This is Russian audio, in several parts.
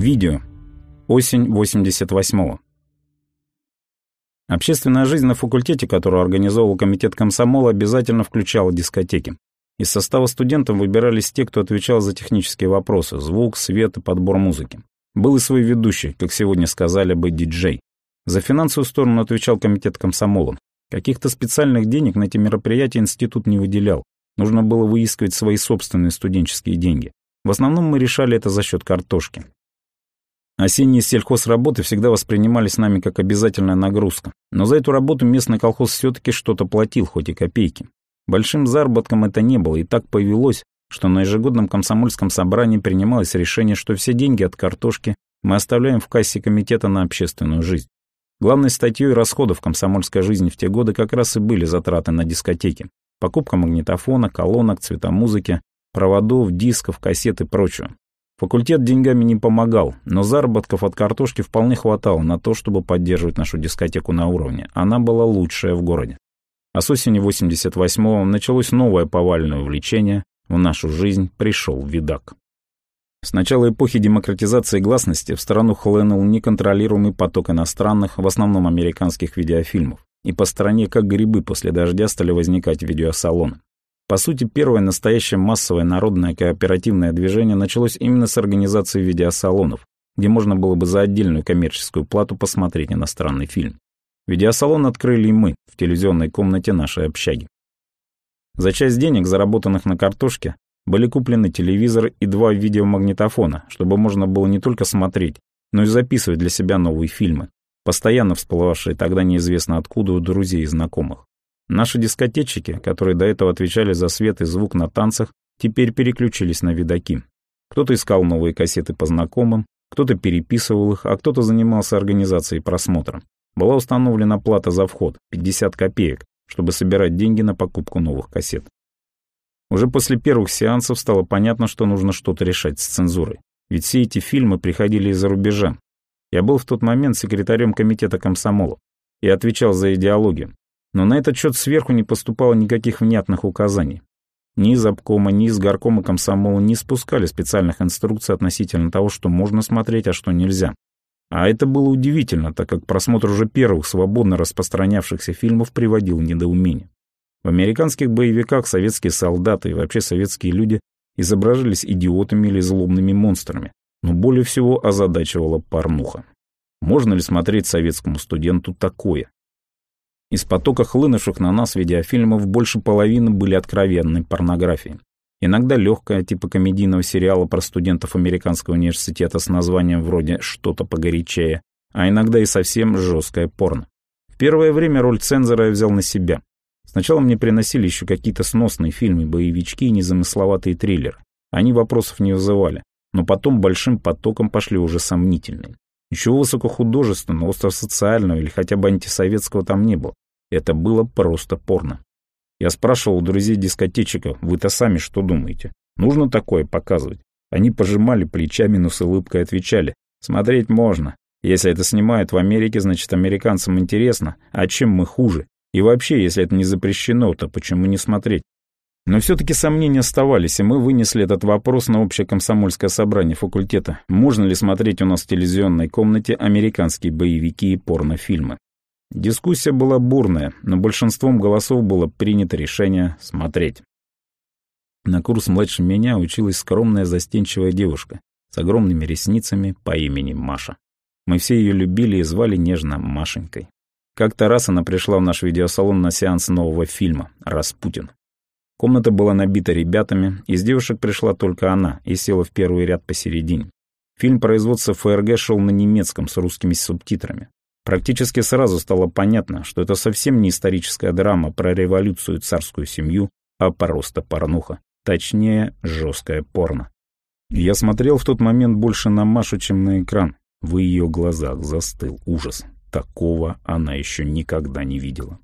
Видео. Осень 88-го. Общественная жизнь на факультете, которую организовал комитет комсомола, обязательно включала дискотеки. Из состава студентов выбирались те, кто отвечал за технические вопросы, звук, свет и подбор музыки. Был и свой ведущий, как сегодня сказали бы, диджей. За финансовую сторону отвечал комитет комсомола. Каких-то специальных денег на эти мероприятия институт не выделял. Нужно было выискивать свои собственные студенческие деньги. В основном мы решали это за счет картошки. Осенние сельхозработы всегда воспринимались нами как обязательная нагрузка, но за эту работу местный колхоз все-таки что-то платил, хоть и копейки. Большим заработком это не было, и так повелось, что на ежегодном комсомольском собрании принималось решение, что все деньги от картошки мы оставляем в кассе комитета на общественную жизнь. Главной статьей расходов комсомольской жизни в те годы как раз и были затраты на дискотеки. Покупка магнитофона, колонок, цветомузыки, проводов, дисков, кассет и прочего. Факультет деньгами не помогал, но заработков от картошки вполне хватало на то, чтобы поддерживать нашу дискотеку на уровне. Она была лучшая в городе. А с осени 88-го началось новое повальное увлечение. В нашу жизнь пришел видак. С начала эпохи демократизации гласности в страну хлынул неконтролируемый поток иностранных, в основном американских видеофильмов. И по стране, как грибы после дождя, стали возникать видеосалоны. По сути, первое настоящее массовое народное кооперативное движение началось именно с организации видеосалонов, где можно было бы за отдельную коммерческую плату посмотреть иностранный фильм. Видеосалон открыли и мы в телевизионной комнате нашей общаги. За часть денег, заработанных на картошке, были куплены телевизор и два видеомагнитофона, чтобы можно было не только смотреть, но и записывать для себя новые фильмы, постоянно всплывавшие тогда неизвестно откуда у друзей и знакомых. Наши дискотечики, которые до этого отвечали за свет и звук на танцах, теперь переключились на видаки. Кто-то искал новые кассеты по знакомым, кто-то переписывал их, а кто-то занимался организацией просмотра. Была установлена плата за вход – 50 копеек, чтобы собирать деньги на покупку новых кассет. Уже после первых сеансов стало понятно, что нужно что-то решать с цензурой. Ведь все эти фильмы приходили из-за рубежа. Я был в тот момент секретарем комитета комсомола и отвечал за идеологию, но на этот счет сверху не поступало никаких внятных указаний. Ни из обкома, ни из горкома комсомола не спускали специальных инструкций относительно того, что можно смотреть, а что нельзя. А это было удивительно, так как просмотр уже первых свободно распространявшихся фильмов приводил в недоумение. В американских боевиках советские солдаты и вообще советские люди изображались идиотами или злобными монстрами, но более всего озадачивала порнуха. Можно ли смотреть советскому студенту такое? Из потока хлынувших на нас видеофильмов больше половины были откровенной порнографией. Иногда легкая, типа комедийного сериала про студентов американского университета с названием вроде «Что-то погорячее», а иногда и совсем жесткое порно. В первое время роль цензора я взял на себя. Сначала мне приносили еще какие-то сносные фильмы, боевички и незамысловатые триллеры. Они вопросов не вызывали, но потом большим потоком пошли уже сомнительные. Ничего высокохудожественного, остро-социального или хотя бы антисоветского там не было. Это было просто порно. Я спрашивал у друзей дискотечиков, вы-то сами что думаете? Нужно такое показывать? Они пожимали плечами, но с улыбкой отвечали. Смотреть можно. Если это снимают в Америке, значит американцам интересно. А чем мы хуже? И вообще, если это не запрещено, то почему не смотреть? Но все-таки сомнения оставались, и мы вынесли этот вопрос на общее комсомольское собрание факультета. Можно ли смотреть у нас в телевизионной комнате американские боевики и порнофильмы? Дискуссия была бурная, но большинством голосов было принято решение смотреть. На курс младше меня училась скромная застенчивая девушка с огромными ресницами по имени Маша. Мы все ее любили и звали нежно Машенькой. Как-то раз она пришла в наш видеосалон на сеанс нового фильма «Распутин». Комната была набита ребятами, из девушек пришла только она и села в первый ряд посередине. Фильм производства ФРГ шел на немецком с русскими субтитрами. Практически сразу стало понятно, что это совсем не историческая драма про революцию и царскую семью, а просто порнуха. Точнее, жесткое порно. Я смотрел в тот момент больше на Машу, чем на экран. В ее глазах застыл ужас. Такого она еще никогда не видела.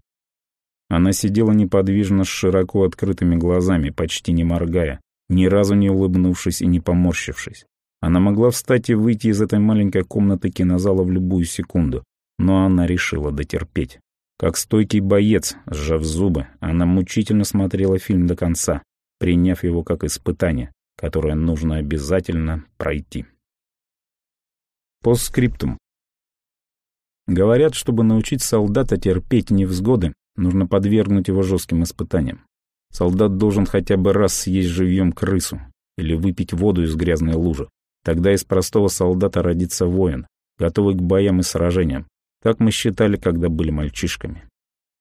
Она сидела неподвижно с широко открытыми глазами, почти не моргая, ни разу не улыбнувшись и не поморщившись. Она могла встать и выйти из этой маленькой комнаты кинозала в любую секунду, но она решила дотерпеть. Как стойкий боец, сжав зубы, она мучительно смотрела фильм до конца, приняв его как испытание, которое нужно обязательно пройти. Постскриптум. Говорят, чтобы научить солдата терпеть невзгоды, нужно подвергнуть его жестким испытаниям. Солдат должен хотя бы раз съесть живьем крысу или выпить воду из грязной лужи. Тогда из простого солдата родится воин, готовый к боям и сражениям. Так мы считали, когда были мальчишками.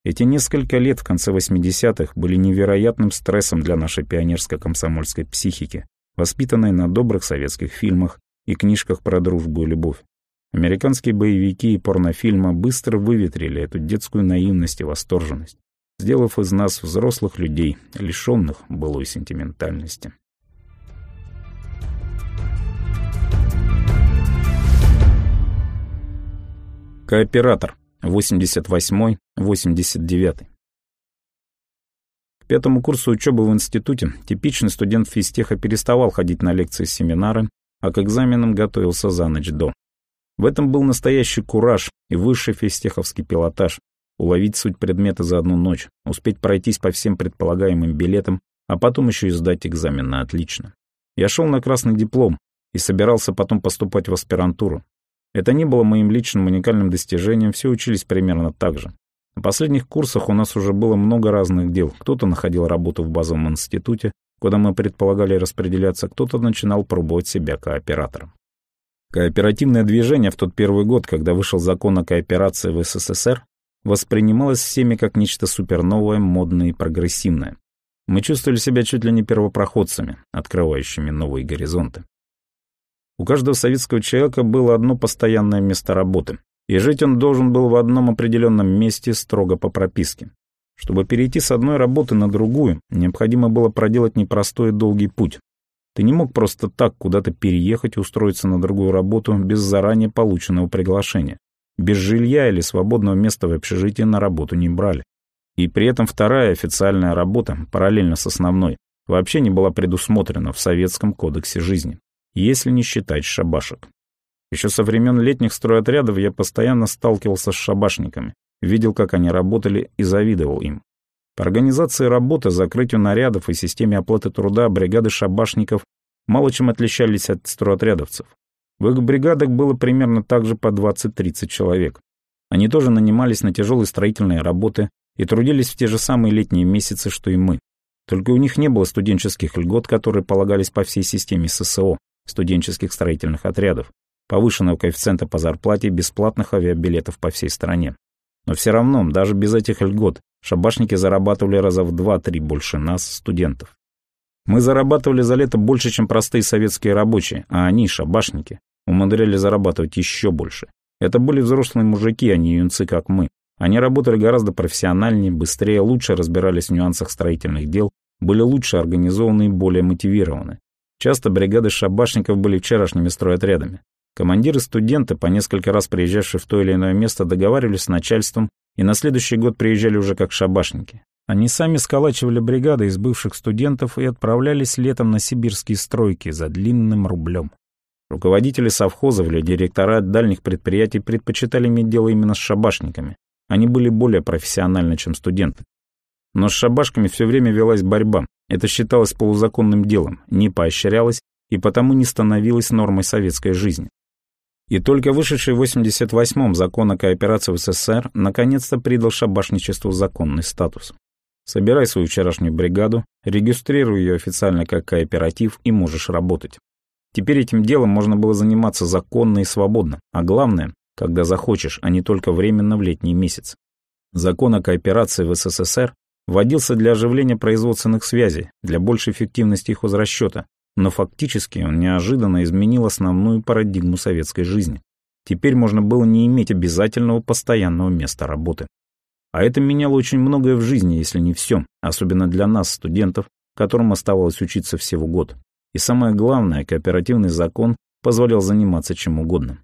Эти несколько лет в конце 80-х были невероятным стрессом для нашей пионерско-комсомольской психики, воспитанной на добрых советских фильмах и книжках про дружбу и любовь. Американские боевики и порнофильмы быстро выветрили эту детскую наивность и восторженность, сделав из нас взрослых людей, лишенных былой сентиментальности. Кооператор. 88-89. К пятому курсу учебы в институте типичный студент физтеха переставал ходить на лекции и семинары, а к экзаменам готовился за ночь до. В этом был настоящий кураж и высший физтеховский пилотаж. Уловить суть предмета за одну ночь, успеть пройтись по всем предполагаемым билетам, а потом еще и сдать экзамен на отлично. Я шел на красный диплом и собирался потом поступать в аспирантуру. Это не было моим личным уникальным достижением, все учились примерно так же. На последних курсах у нас уже было много разных дел. Кто-то находил работу в базовом институте, куда мы предполагали распределяться, кто-то начинал пробовать себя кооператором. Кооперативное движение в тот первый год, когда вышел закон о кооперации в СССР, воспринималось всеми как нечто суперновое, модное и прогрессивное. Мы чувствовали себя чуть ли не первопроходцами, открывающими новые горизонты. У каждого советского человека было одно постоянное место работы, и жить он должен был в одном определенном месте строго по прописке. Чтобы перейти с одной работы на другую, необходимо было проделать непростой и долгий путь. Ты не мог просто так куда-то переехать и устроиться на другую работу без заранее полученного приглашения. Без жилья или свободного места в общежитии на работу не брали. И при этом вторая официальная работа, параллельно с основной, вообще не была предусмотрена в Советском кодексе жизни если не считать шабашек. Еще со времен летних стройотрядов я постоянно сталкивался с шабашниками, видел, как они работали и завидовал им. По организации работы, закрытию нарядов и системе оплаты труда бригады шабашников мало чем отличались от стройотрядовцев. В их бригадах было примерно так же по 20-30 человек. Они тоже нанимались на тяжелые строительные работы и трудились в те же самые летние месяцы, что и мы. Только у них не было студенческих льгот, которые полагались по всей системе ССО, студенческих строительных отрядов, повышенного коэффициента по зарплате бесплатных авиабилетов по всей стране. Но все равно, даже без этих льгот, шабашники зарабатывали раза в два-три больше нас, студентов. Мы зарабатывали за лето больше, чем простые советские рабочие, а они, шабашники, умудрялись зарабатывать еще больше. Это были взрослые мужики, а не юнцы, как мы. Они работали гораздо профессиональнее, быстрее, лучше разбирались в нюансах строительных дел, были лучше организованы и более мотивированы. Часто бригады шабашников были вчерашними стройотрядами. Командиры студенты, по несколько раз приезжавшие в то или иное место, договаривались с начальством и на следующий год приезжали уже как шабашники. Они сами сколачивали бригады из бывших студентов и отправлялись летом на сибирские стройки за длинным рублем. Руководители совхозов или директора дальних предприятий предпочитали иметь дело именно с шабашниками. Они были более профессиональны, чем студенты. Но с шабашками все время велась борьба. Это считалось полузаконным делом, не поощрялось и потому не становилось нормой советской жизни. И только вышедший в 88-м закон о кооперации в СССР наконец-то придал шабашничеству законный статус. Собирай свою вчерашнюю бригаду, регистрируй ее официально как кооператив и можешь работать. Теперь этим делом можно было заниматься законно и свободно, а главное, когда захочешь, а не только временно в летний месяц. Закон о кооперации в СССР вводился для оживления производственных связей, для большей эффективности их возврасчета, но фактически он неожиданно изменил основную парадигму советской жизни. Теперь можно было не иметь обязательного постоянного места работы. А это меняло очень многое в жизни, если не все, особенно для нас, студентов, которым оставалось учиться всего год. И самое главное, кооперативный закон позволял заниматься чем угодно.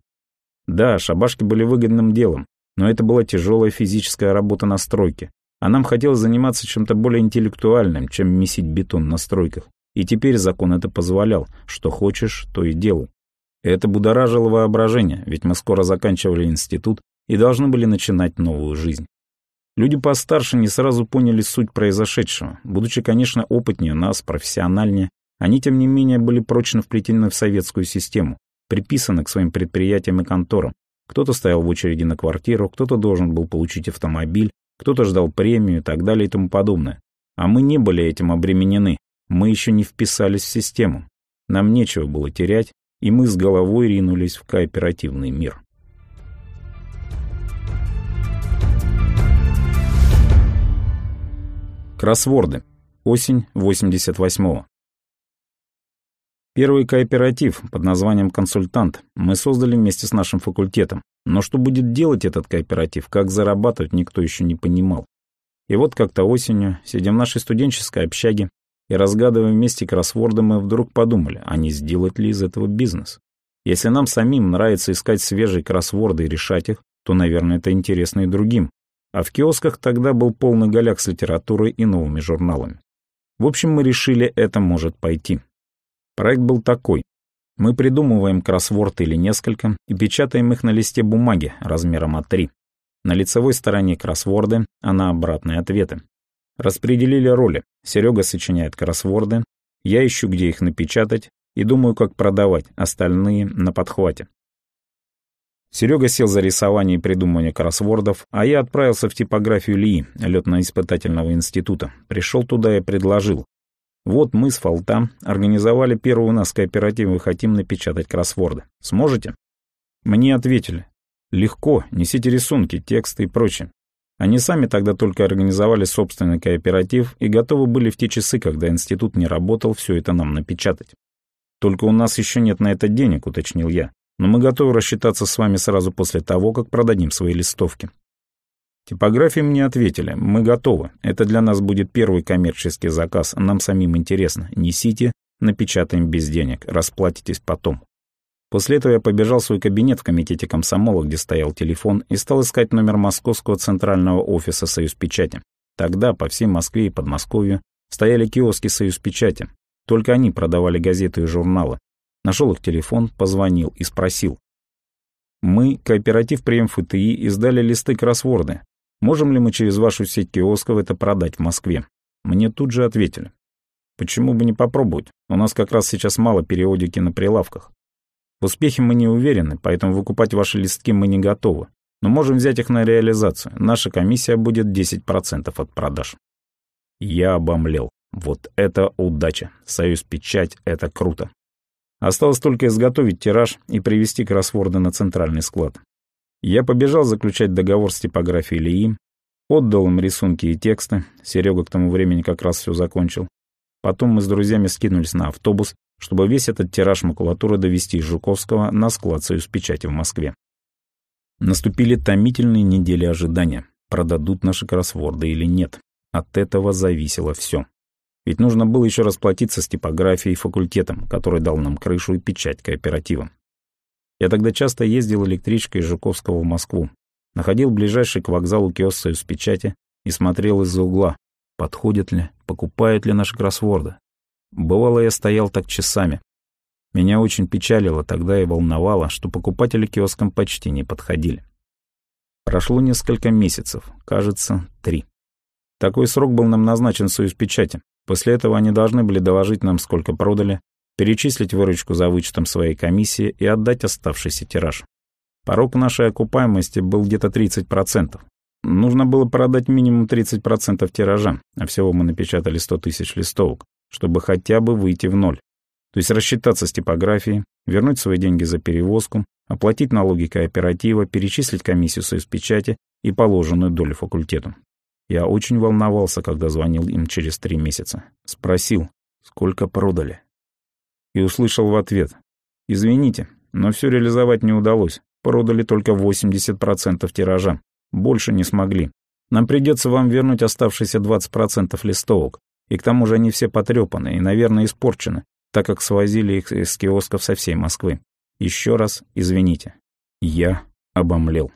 Да, шабашки были выгодным делом, но это была тяжелая физическая работа на стройке, а нам хотелось заниматься чем-то более интеллектуальным, чем месить бетон на стройках. И теперь закон это позволял. Что хочешь, то и делай. Это будоражило воображение, ведь мы скоро заканчивали институт и должны были начинать новую жизнь. Люди постарше не сразу поняли суть произошедшего. Будучи, конечно, опытнее нас, профессиональнее, они, тем не менее, были прочно вплетены в советскую систему. приписаны к своим предприятиям и конторам. Кто-то стоял в очереди на квартиру, кто-то должен был получить автомобиль, кто-то ждал премию и так далее и тому подобное. А мы не были этим обременены, мы еще не вписались в систему. Нам нечего было терять, и мы с головой ринулись в кооперативный мир. Кроссворды. Осень 88-го. Первый кооператив под названием «Консультант» мы создали вместе с нашим факультетом. Но что будет делать этот кооператив, как зарабатывать, никто еще не понимал. И вот как-то осенью, сидя в нашей студенческой общаге и разгадывая вместе кроссворды, мы вдруг подумали, а не сделать ли из этого бизнес. Если нам самим нравится искать свежие кроссворды и решать их, то, наверное, это интересно и другим. А в киосках тогда был полный голяк с литературой и новыми журналами. В общем, мы решили, это может пойти. Проект был такой. Мы придумываем кроссворд или несколько и печатаем их на листе бумаги размером А3. На лицевой стороне кроссворды, а на обратные ответы. Распределили роли. Серега сочиняет кроссворды, я ищу, где их напечатать, и думаю, как продавать, остальные на подхвате. Серега сел за рисование и придумывание кроссвордов, а я отправился в типографию ЛИИ, летно-испытательного института. Пришел туда и предложил. Вот мы с Фолта организовали первый у нас кооператив и хотим напечатать кроссворды. Сможете? Мне ответили. Легко, несите рисунки, тексты и прочее. Они сами тогда только организовали собственный кооператив и готовы были в те часы, когда институт не работал, все это нам напечатать. Только у нас еще нет на это денег, уточнил я. Но мы готовы рассчитаться с вами сразу после того, как продадим свои листовки. Типографии мне ответили, мы готовы. Это для нас будет первый коммерческий заказ, нам самим интересно. Несите, напечатаем без денег, расплатитесь потом. После этого я побежал в свой кабинет в комитете комсомола, где стоял телефон, и стал искать номер московского центрального офиса «Союз печати». Тогда по всей Москве и Подмосковью стояли киоски «Союз печати». Только они продавали газеты и журналы. Нашел их телефон, позвонил и спросил. Мы, кооператив при МФТИ, издали листы кроссворды. Можем ли мы через вашу сеть киосков это продать в Москве? Мне тут же ответили. Почему бы не попробовать? У нас как раз сейчас мало периодики на прилавках. В успехе мы не уверены, поэтому выкупать ваши листки мы не готовы. Но можем взять их на реализацию. Наша комиссия будет 10% от продаж. Я обомлел. Вот это удача. Союз Печать — это круто. Осталось только изготовить тираж и привести кроссворды на центральный склад. Я побежал заключать договор с типографией Лии, отдал им рисунки и тексты, Серега к тому времени как раз все закончил. Потом мы с друзьями скинулись на автобус, чтобы весь этот тираж макулатуры довести из Жуковского на склад «Союз печати» в Москве. Наступили томительные недели ожидания, продадут наши кроссворды или нет. От этого зависело все. Ведь нужно было еще расплатиться с типографией и факультетом, который дал нам крышу и печать кооператива. Я тогда часто ездил электричкой из Жуковского в Москву, находил ближайший к вокзалу киоск «Союз печати» и смотрел из-за угла, подходят ли, покупают ли наши кроссворды. Бывало, я стоял так часами. Меня очень печалило тогда и волновало, что покупатели киоскам почти не подходили. Прошло несколько месяцев, кажется, три. Такой срок был нам назначен в Союз печати. После этого они должны были доложить нам, сколько продали, перечислить выручку за вычетом своей комиссии и отдать оставшийся тираж. Порог нашей окупаемости был где-то 30%. Нужно было продать минимум 30% тиража, а всего мы напечатали 100 тысяч листовок, чтобы хотя бы выйти в ноль. То есть рассчитаться с типографией, вернуть свои деньги за перевозку, оплатить налоги кооператива, перечислить комиссию союз печати и положенную долю факультету. Я очень волновался, когда звонил им через три месяца. Спросил, сколько продали и услышал в ответ. «Извините, но все реализовать не удалось. Продали только 80% тиража. Больше не смогли. Нам придется вам вернуть оставшиеся 20% листовок. И к тому же они все потрепаны и, наверное, испорчены, так как свозили их из киосков со всей Москвы. Еще раз извините. Я обомлел.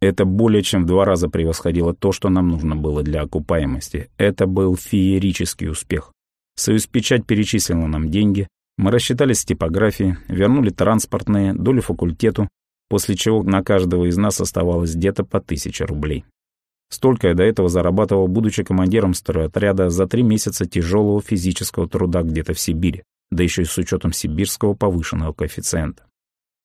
Это более чем в два раза превосходило то, что нам нужно было для окупаемости. Это был феерический успех. Союз Печать перечислила нам деньги, мы рассчитались с типографией, вернули транспортные, долю факультету, после чего на каждого из нас оставалось где-то по тысяче рублей. Столько я до этого зарабатывал, будучи командиром стройотряда за три месяца тяжелого физического труда где-то в Сибири, да еще и с учетом сибирского повышенного коэффициента.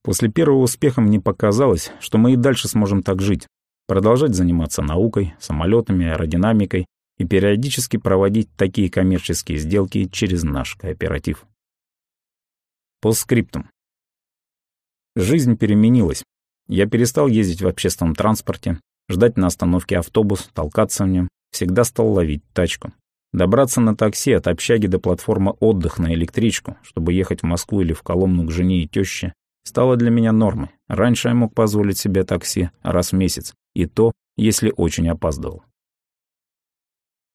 После первого успеха мне показалось, что мы и дальше сможем так жить, продолжать заниматься наукой, самолетами, аэродинамикой и периодически проводить такие коммерческие сделки через наш кооператив. Постскриптум. Жизнь переменилась. Я перестал ездить в общественном транспорте, ждать на остановке автобус, толкаться в нем, всегда стал ловить тачку. Добраться на такси от общаги до платформы отдых на электричку, чтобы ехать в Москву или в Коломну к жене и тёще, стало для меня нормой. Раньше я мог позволить себе такси раз в месяц, и то, если очень опаздывал.